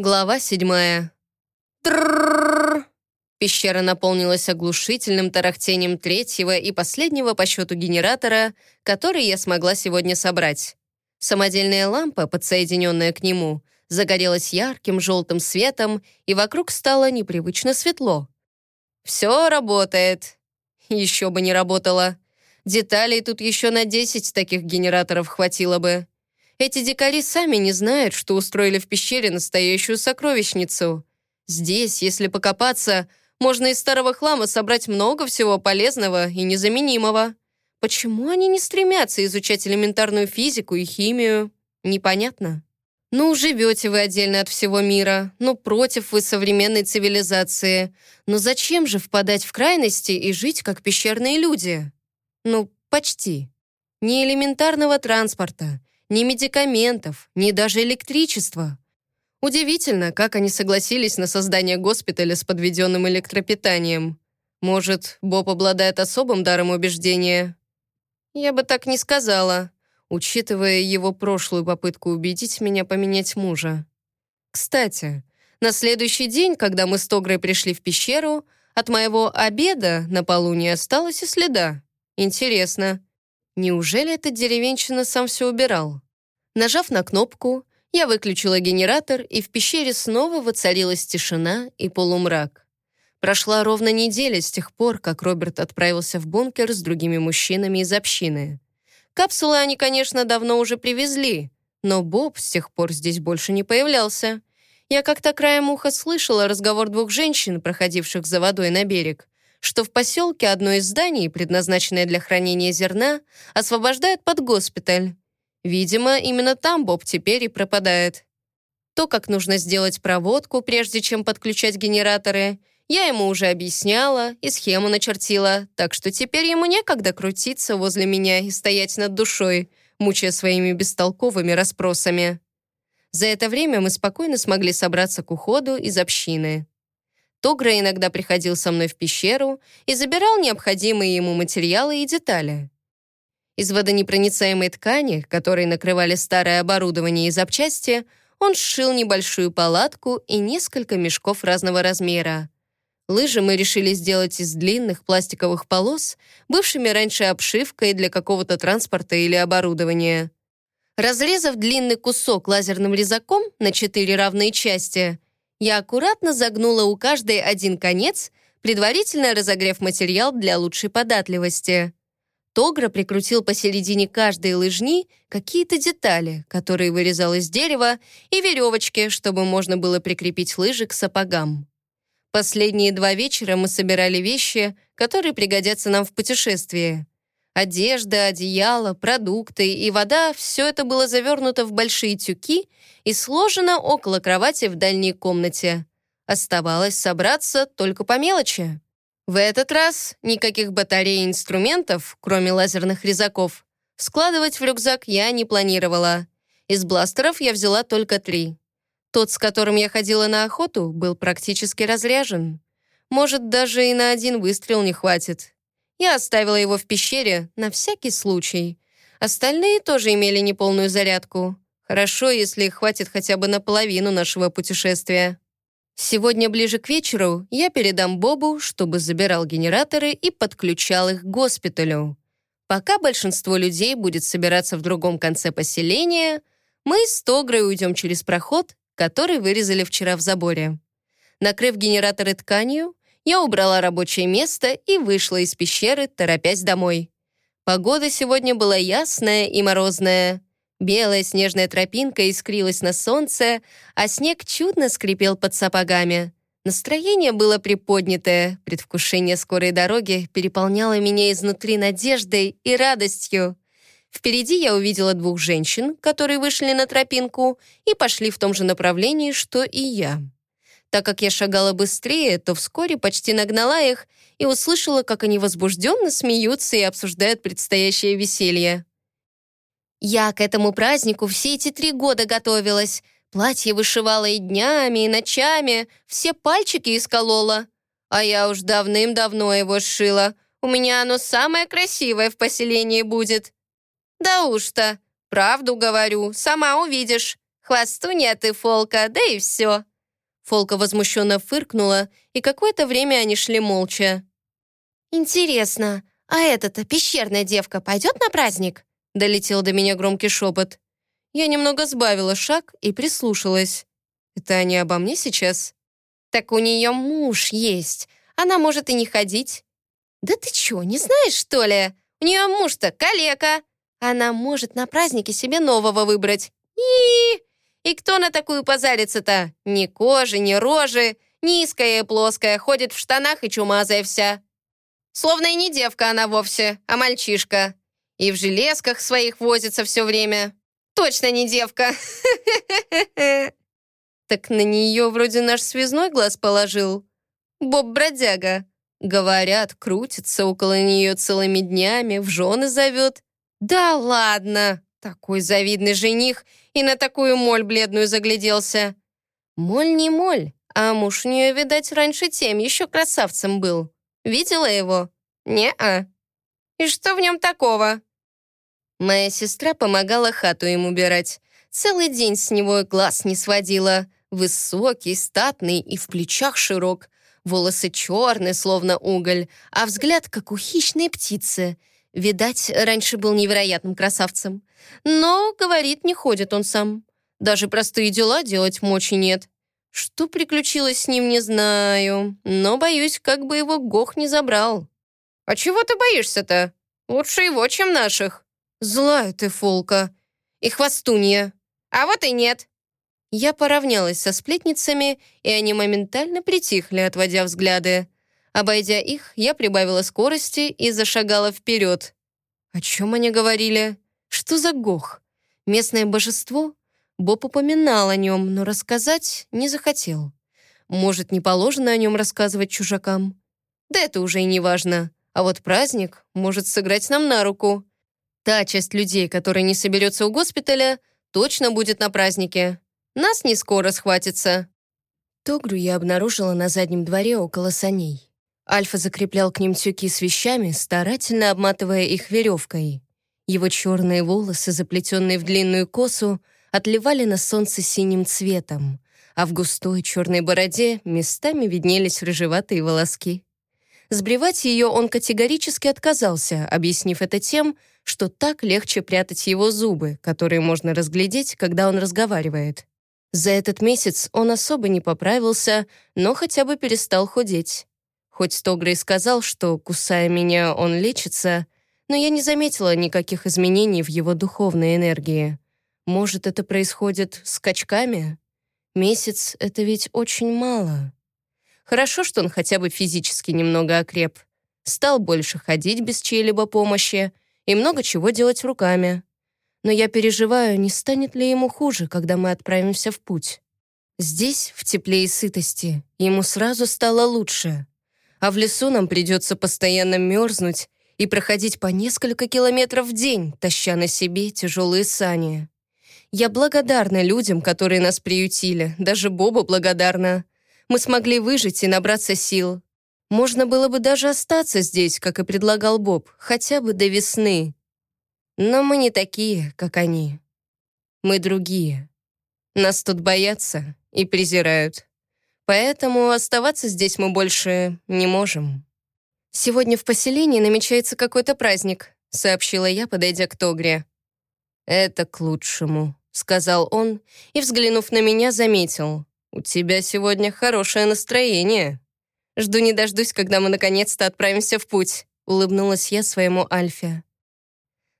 Глава седьмая. Пещера наполнилась оглушительным тарахтением третьего и последнего по счету генератора, который я смогла сегодня собрать. Самодельная лампа, подсоединенная к нему, загорелась ярким желтым светом, и вокруг стало непривычно светло. «Все работает». Еще бы не работало. Деталей тут еще на 10 таких генераторов хватило бы. Эти дикари сами не знают, что устроили в пещере настоящую сокровищницу. Здесь, если покопаться, можно из старого хлама собрать много всего полезного и незаменимого. Почему они не стремятся изучать элементарную физику и химию? Непонятно. Ну, живете вы отдельно от всего мира, ну, против вы современной цивилизации. Но зачем же впадать в крайности и жить как пещерные люди? Ну, почти. Ни элементарного транспорта, ни медикаментов, ни даже электричества. Удивительно, как они согласились на создание госпиталя с подведенным электропитанием. Может, Боб обладает особым даром убеждения? Я бы так не сказала, учитывая его прошлую попытку убедить меня поменять мужа. Кстати, на следующий день, когда мы с Тогрой пришли в пещеру, от моего обеда на полу не осталось и следа. Интересно, неужели этот деревенщина сам все убирал? Нажав на кнопку, я выключила генератор, и в пещере снова воцарилась тишина и полумрак. Прошла ровно неделя с тех пор, как Роберт отправился в бункер с другими мужчинами из общины. Капсулы они, конечно, давно уже привезли, но Боб с тех пор здесь больше не появлялся. Я как-то краем уха слышала разговор двух женщин, проходивших за водой на берег, что в поселке одно из зданий, предназначенное для хранения зерна, освобождают под госпиталь. Видимо, именно там Боб теперь и пропадает. То, как нужно сделать проводку, прежде чем подключать генераторы, я ему уже объясняла и схему начертила, так что теперь ему некогда крутиться возле меня и стоять над душой, мучая своими бестолковыми расспросами. За это время мы спокойно смогли собраться к уходу из общины. Тогра иногда приходил со мной в пещеру и забирал необходимые ему материалы и детали. Из водонепроницаемой ткани, которой накрывали старое оборудование и запчасти, он сшил небольшую палатку и несколько мешков разного размера. Лыжи мы решили сделать из длинных пластиковых полос, бывшими раньше обшивкой для какого-то транспорта или оборудования. Разрезав длинный кусок лазерным резаком на четыре равные части, я аккуратно загнула у каждой один конец, предварительно разогрев материал для лучшей податливости. Тогра прикрутил посередине каждой лыжни какие-то детали, которые вырезал из дерева, и веревочки, чтобы можно было прикрепить лыжи к сапогам. Последние два вечера мы собирали вещи, которые пригодятся нам в путешествии. Одежда, одеяло, продукты и вода — все это было завернуто в большие тюки и сложено около кровати в дальней комнате. Оставалось собраться только по мелочи. В этот раз никаких батарей и инструментов, кроме лазерных резаков, складывать в рюкзак я не планировала. Из бластеров я взяла только три. Тот, с которым я ходила на охоту, был практически разряжен. Может, даже и на один выстрел не хватит. Я оставила его в пещере на всякий случай. Остальные тоже имели неполную зарядку. Хорошо, если хватит хотя бы на половину нашего путешествия. Сегодня ближе к вечеру я передам Бобу, чтобы забирал генераторы и подключал их к госпиталю. Пока большинство людей будет собираться в другом конце поселения, мы с Тогрой уйдем через проход, который вырезали вчера в заборе. Накрыв генераторы тканью, я убрала рабочее место и вышла из пещеры, торопясь домой. Погода сегодня была ясная и морозная. Белая снежная тропинка искрилась на солнце, а снег чудно скрипел под сапогами. Настроение было приподнятое, предвкушение скорой дороги переполняло меня изнутри надеждой и радостью. Впереди я увидела двух женщин, которые вышли на тропинку и пошли в том же направлении, что и я. Так как я шагала быстрее, то вскоре почти нагнала их и услышала, как они возбужденно смеются и обсуждают предстоящее веселье. Я к этому празднику все эти три года готовилась. Платье вышивала и днями, и ночами, все пальчики исколола. А я уж давным-давно его сшила. У меня оно самое красивое в поселении будет. Да уж-то, правду говорю, сама увидишь, Хвостунья ты, Фолка, да и все». Фолка возмущенно фыркнула, и какое-то время они шли молча. «Интересно, а эта-то пещерная девка пойдет на праздник?» Долетел до меня громкий шепот. Я немного сбавила шаг и прислушалась. «Это они обо мне сейчас?» «Так у нее муж есть. Она может и не ходить». «Да ты чё, не знаешь, что ли? У нее муж-то калека. Она может на празднике себе нового выбрать. И, и кто на такую позарится-то? Ни кожи, ни рожи, низкая и плоская, ходит в штанах и чумазая вся. Словно и не девка она вовсе, а мальчишка. И в железках своих возится все время. Точно не девка. Так на нее вроде наш связной глаз положил. Боб-бродяга. Говорят, крутится около нее целыми днями, в жены зовет. Да ладно, такой завидный жених и на такую моль бледную загляделся. Моль не моль, а муж у нее, видать, раньше тем еще красавцем был. Видела его? Не-а. И что в нем такого? Моя сестра помогала хату им убирать. Целый день с него глаз не сводила. Высокий, статный и в плечах широк. Волосы черные, словно уголь, а взгляд, как у хищной птицы. Видать, раньше был невероятным красавцем. Но, говорит, не ходит он сам. Даже простые дела делать мочи нет. Что приключилось с ним, не знаю, но боюсь, как бы его Гох не забрал. «А чего ты боишься-то? Лучше его, чем наших». «Злая ты, Фолка. И хвостунья». «А вот и нет». Я поравнялась со сплетницами, и они моментально притихли, отводя взгляды. Обойдя их, я прибавила скорости и зашагала вперед. О чем они говорили? Что за Гох? Местное божество? Боб упоминал о нем, но рассказать не захотел. Может, не положено о нем рассказывать чужакам? Да это уже и не важно. А вот праздник может сыграть нам на руку. Та часть людей, которая не соберется у госпиталя, точно будет на празднике. Нас не скоро схватится. Тогру я обнаружила на заднем дворе около саней. Альфа закреплял к ним тюки с вещами, старательно обматывая их веревкой. Его черные волосы, заплетенные в длинную косу, отливали на солнце синим цветом, а в густой черной бороде местами виднелись рыжеватые волоски. Сбривать ее он категорически отказался, объяснив это тем, что так легче прятать его зубы, которые можно разглядеть, когда он разговаривает. За этот месяц он особо не поправился, но хотя бы перестал худеть. Хоть Тогра и сказал, что, кусая меня, он лечится, но я не заметила никаких изменений в его духовной энергии. Может, это происходит скачками? Месяц — это ведь очень мало. Хорошо, что он хотя бы физически немного окреп. Стал больше ходить без чьей-либо помощи и много чего делать руками. Но я переживаю, не станет ли ему хуже, когда мы отправимся в путь. Здесь, в тепле и сытости, ему сразу стало лучше. А в лесу нам придется постоянно мерзнуть и проходить по несколько километров в день, таща на себе тяжелые сани. Я благодарна людям, которые нас приютили, даже Бобу благодарна. Мы смогли выжить и набраться сил. Можно было бы даже остаться здесь, как и предлагал Боб, хотя бы до весны. Но мы не такие, как они. Мы другие. Нас тут боятся и презирают. Поэтому оставаться здесь мы больше не можем. Сегодня в поселении намечается какой-то праздник, сообщила я, подойдя к Тогре. Это к лучшему, сказал он и, взглянув на меня, заметил. «У тебя сегодня хорошее настроение. Жду не дождусь, когда мы наконец-то отправимся в путь», улыбнулась я своему Альфе.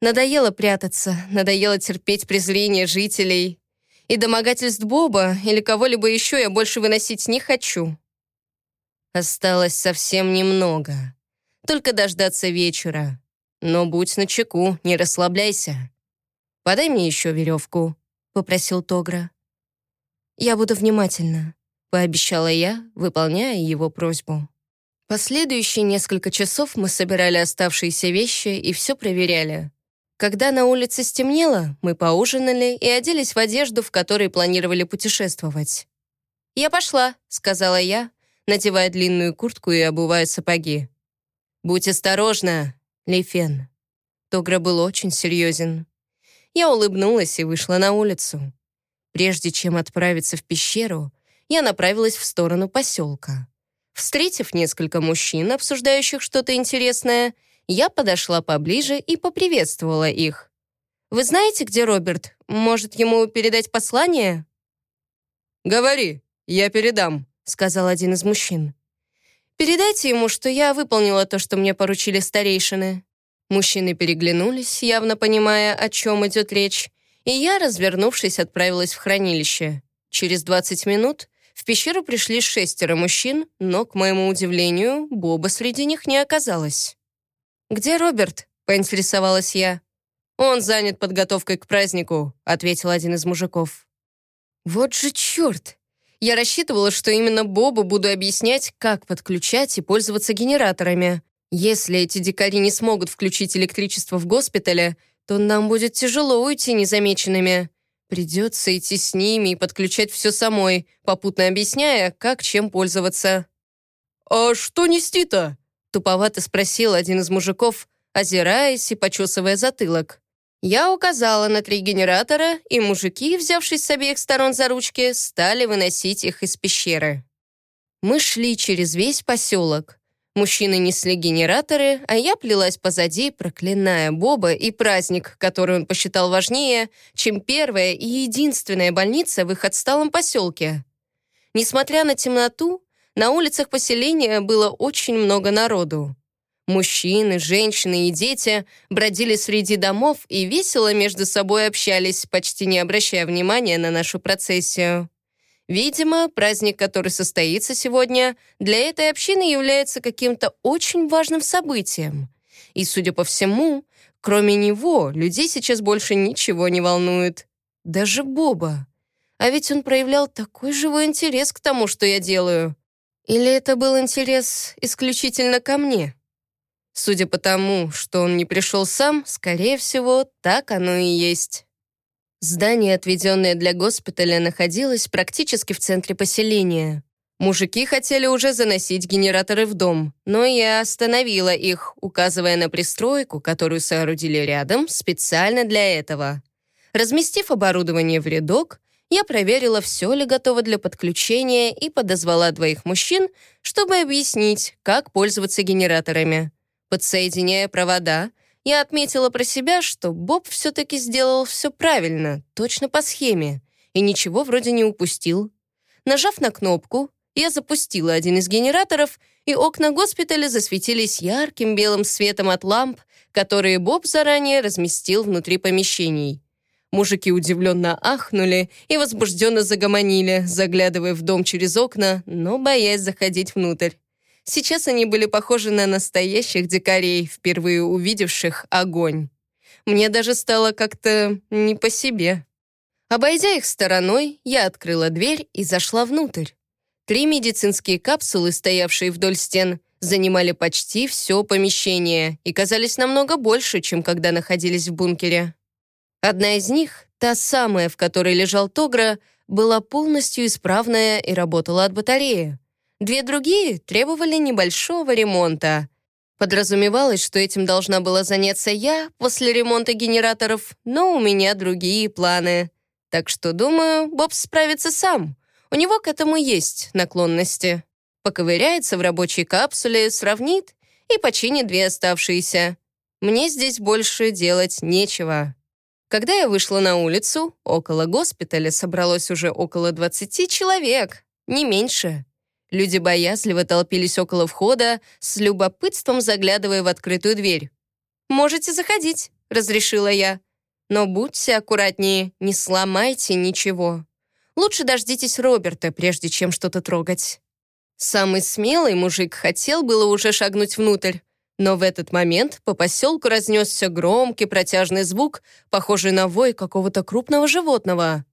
Надоело прятаться, надоело терпеть презрение жителей. И домогательств Боба или кого-либо еще я больше выносить не хочу. Осталось совсем немного. Только дождаться вечера. Но будь начеку, не расслабляйся. Подай мне еще веревку. — попросил Тогра. «Я буду внимательна», — пообещала я, выполняя его просьбу. Последующие несколько часов мы собирали оставшиеся вещи и все проверяли. Когда на улице стемнело, мы поужинали и оделись в одежду, в которой планировали путешествовать. «Я пошла», — сказала я, надевая длинную куртку и обувая сапоги. «Будь осторожна, Лейфен». Тогра был очень серьезен. Я улыбнулась и вышла на улицу. Прежде чем отправиться в пещеру, я направилась в сторону поселка. Встретив несколько мужчин, обсуждающих что-то интересное, я подошла поближе и поприветствовала их. «Вы знаете, где Роберт? Может, ему передать послание?» «Говори, я передам», — сказал один из мужчин. «Передайте ему, что я выполнила то, что мне поручили старейшины». Мужчины переглянулись, явно понимая, о чем идет речь, и я, развернувшись, отправилась в хранилище. Через 20 минут в пещеру пришли шестеро мужчин, но, к моему удивлению, Боба среди них не оказалось. «Где Роберт?» — поинтересовалась я. «Он занят подготовкой к празднику», — ответил один из мужиков. «Вот же черт! Я рассчитывала, что именно Бобу буду объяснять, как подключать и пользоваться генераторами. Если эти дикари не смогут включить электричество в госпитале, то нам будет тяжело уйти незамеченными. Придется идти с ними и подключать все самой, попутно объясняя, как чем пользоваться». «А что нести-то?» — туповато спросил один из мужиков, озираясь и почесывая затылок. Я указала на три генератора, и мужики, взявшись с обеих сторон за ручки, стали выносить их из пещеры. Мы шли через весь поселок. Мужчины несли генераторы, а я плелась позади, проклиная Боба и праздник, который он посчитал важнее, чем первая и единственная больница в их отсталом поселке. Несмотря на темноту, на улицах поселения было очень много народу. Мужчины, женщины и дети бродили среди домов и весело между собой общались, почти не обращая внимания на нашу процессию. Видимо, праздник, который состоится сегодня, для этой общины является каким-то очень важным событием. И, судя по всему, кроме него, людей сейчас больше ничего не волнует. Даже Боба. А ведь он проявлял такой живой интерес к тому, что я делаю. Или это был интерес исключительно ко мне? Судя по тому, что он не пришел сам, скорее всего, так оно и есть. Здание, отведенное для госпиталя, находилось практически в центре поселения. Мужики хотели уже заносить генераторы в дом, но я остановила их, указывая на пристройку, которую соорудили рядом специально для этого. Разместив оборудование в рядок, я проверила, все ли готово для подключения и подозвала двоих мужчин, чтобы объяснить, как пользоваться генераторами. Подсоединяя провода, я отметила про себя, что Боб все-таки сделал все правильно, точно по схеме, и ничего вроде не упустил. Нажав на кнопку, я запустила один из генераторов, и окна госпиталя засветились ярким белым светом от ламп, которые Боб заранее разместил внутри помещений. Мужики удивленно ахнули и возбужденно загомонили, заглядывая в дом через окна, но боясь заходить внутрь. Сейчас они были похожи на настоящих дикарей, впервые увидевших огонь. Мне даже стало как-то не по себе. Обойдя их стороной, я открыла дверь и зашла внутрь. Три медицинские капсулы, стоявшие вдоль стен, занимали почти все помещение и казались намного больше, чем когда находились в бункере. Одна из них, та самая, в которой лежал Тогра, была полностью исправная и работала от батареи. Две другие требовали небольшого ремонта. Подразумевалось, что этим должна была заняться я после ремонта генераторов, но у меня другие планы. Так что, думаю, Боб справится сам. У него к этому есть наклонности. Поковыряется в рабочей капсуле, сравнит и починит две оставшиеся. Мне здесь больше делать нечего. Когда я вышла на улицу, около госпиталя собралось уже около 20 человек, не меньше. Люди боязливо толпились около входа, с любопытством заглядывая в открытую дверь. «Можете заходить», — разрешила я. «Но будьте аккуратнее, не сломайте ничего. Лучше дождитесь Роберта, прежде чем что-то трогать». Самый смелый мужик хотел было уже шагнуть внутрь, но в этот момент по поселку разнесся громкий протяжный звук, похожий на вой какого-то крупного животного.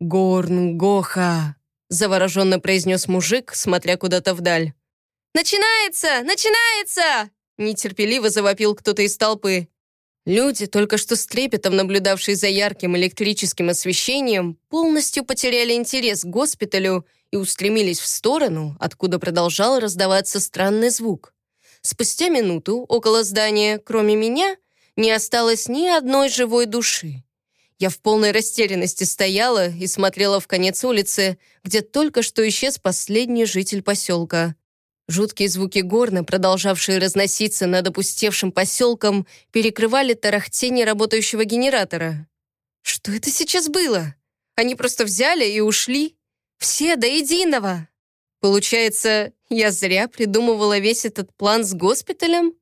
«Горн-гоха!» Завороженно произнес мужик, смотря куда-то вдаль. «Начинается! Начинается!» нетерпеливо завопил кто-то из толпы. Люди, только что с трепетом наблюдавшие за ярким электрическим освещением, полностью потеряли интерес к госпиталю и устремились в сторону, откуда продолжал раздаваться странный звук. Спустя минуту около здания, кроме меня, не осталось ни одной живой души. Я в полной растерянности стояла и смотрела в конец улицы, где только что исчез последний житель поселка. Жуткие звуки горна, продолжавшие разноситься над опустевшим поселком, перекрывали тарахтение работающего генератора. Что это сейчас было? Они просто взяли и ушли? Все до единого? Получается, я зря придумывала весь этот план с госпиталем?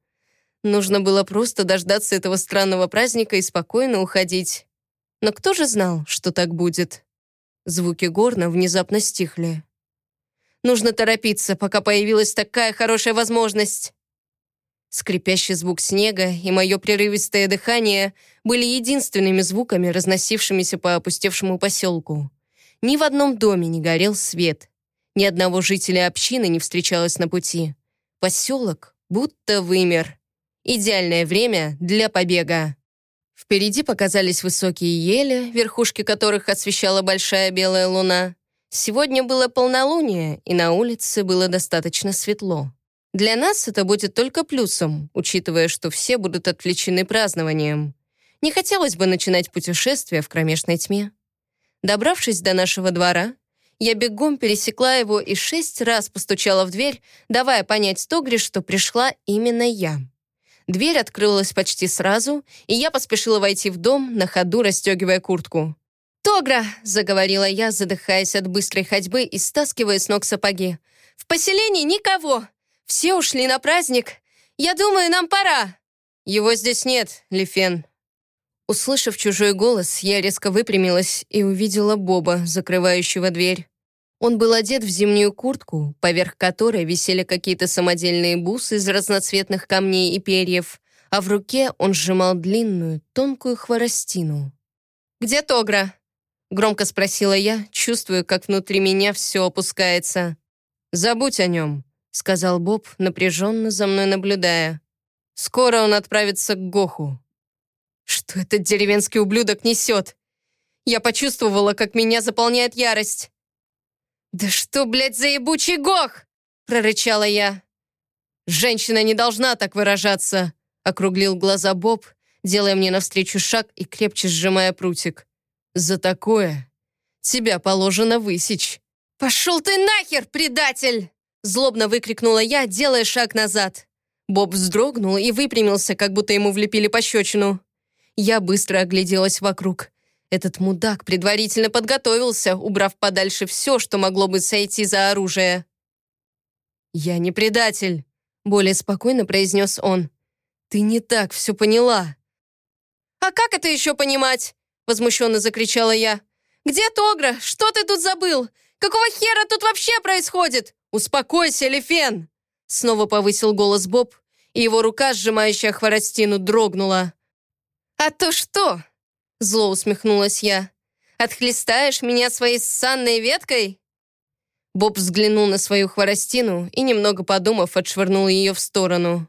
Нужно было просто дождаться этого странного праздника и спокойно уходить. Но кто же знал, что так будет? Звуки горна внезапно стихли. Нужно торопиться, пока появилась такая хорошая возможность. Скрипящий звук снега и мое прерывистое дыхание были единственными звуками, разносившимися по опустевшему поселку. Ни в одном доме не горел свет. Ни одного жителя общины не встречалось на пути. Поселок будто вымер. Идеальное время для побега. Впереди показались высокие ели, верхушки которых освещала большая белая луна. Сегодня было полнолуние, и на улице было достаточно светло. Для нас это будет только плюсом, учитывая, что все будут отвлечены празднованием. Не хотелось бы начинать путешествие в кромешной тьме. Добравшись до нашего двора, я бегом пересекла его и шесть раз постучала в дверь, давая понять Тогре, что пришла именно я. Дверь открылась почти сразу, и я поспешила войти в дом, на ходу расстегивая куртку. «Тогра!» — заговорила я, задыхаясь от быстрой ходьбы и стаскивая с ног сапоги. «В поселении никого! Все ушли на праздник! Я думаю, нам пора!» «Его здесь нет, Лифен!» Услышав чужой голос, я резко выпрямилась и увидела Боба, закрывающего дверь. Он был одет в зимнюю куртку, поверх которой висели какие-то самодельные бусы из разноцветных камней и перьев, а в руке он сжимал длинную, тонкую хворостину. «Где Тогра?» — громко спросила я, чувствуя, как внутри меня все опускается. «Забудь о нем», — сказал Боб, напряженно за мной наблюдая. «Скоро он отправится к Гоху». «Что этот деревенский ублюдок несет?» Я почувствовала, как меня заполняет ярость. «Да что, блядь, за ебучий гох!» — прорычала я. «Женщина не должна так выражаться», — округлил глаза Боб, делая мне навстречу шаг и крепче сжимая прутик. «За такое тебя положено высечь». «Пошел ты нахер, предатель!» Злобно выкрикнула я, делая шаг назад. Боб вздрогнул и выпрямился, как будто ему влепили пощечину. Я быстро огляделась вокруг. Этот мудак предварительно подготовился, убрав подальше все, что могло бы сойти за оружие. «Я не предатель», — более спокойно произнес он. «Ты не так все поняла». «А как это еще понимать?» — возмущенно закричала я. «Где Тогра? Что ты тут забыл? Какого хера тут вообще происходит? Успокойся, Лефен!» Снова повысил голос Боб, и его рука, сжимающая хворостину, дрогнула. «А то что?» Зло усмехнулась я. «Отхлестаешь меня своей ссанной веткой?» Боб взглянул на свою хворостину и, немного подумав, отшвырнул ее в сторону.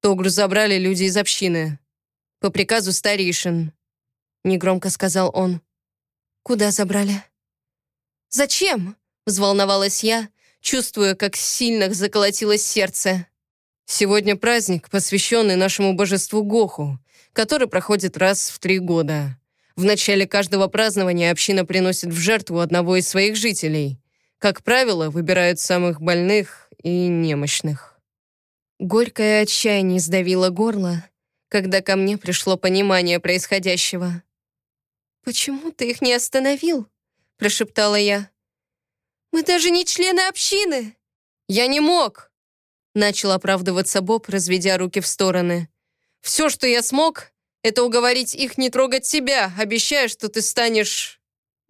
Тогру забрали люди из общины. По приказу старейшин. Негромко сказал он. «Куда забрали?» «Зачем?» — взволновалась я, чувствуя, как сильно заколотилось сердце. «Сегодня праздник, посвященный нашему божеству Гоху, который проходит раз в три года. В начале каждого празднования община приносит в жертву одного из своих жителей. Как правило, выбирают самых больных и немощных. Горькое отчаяние сдавило горло, когда ко мне пришло понимание происходящего. «Почему ты их не остановил?» — прошептала я. «Мы даже не члены общины!» «Я не мог!» — начал оправдываться Боб, разведя руки в стороны. Все, что я смог, это уговорить их не трогать тебя, обещая, что ты станешь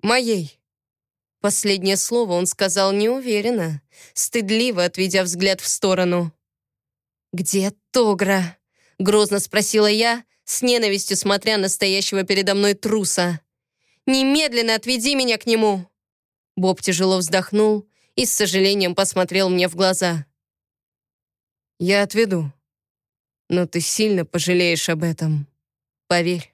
моей». Последнее слово он сказал неуверенно, стыдливо отведя взгляд в сторону. «Где Тогра?» — грозно спросила я, с ненавистью смотря на стоящего передо мной труса. «Немедленно отведи меня к нему!» Боб тяжело вздохнул и с сожалением посмотрел мне в глаза. «Я отведу», но ты сильно пожалеешь об этом. Поверь.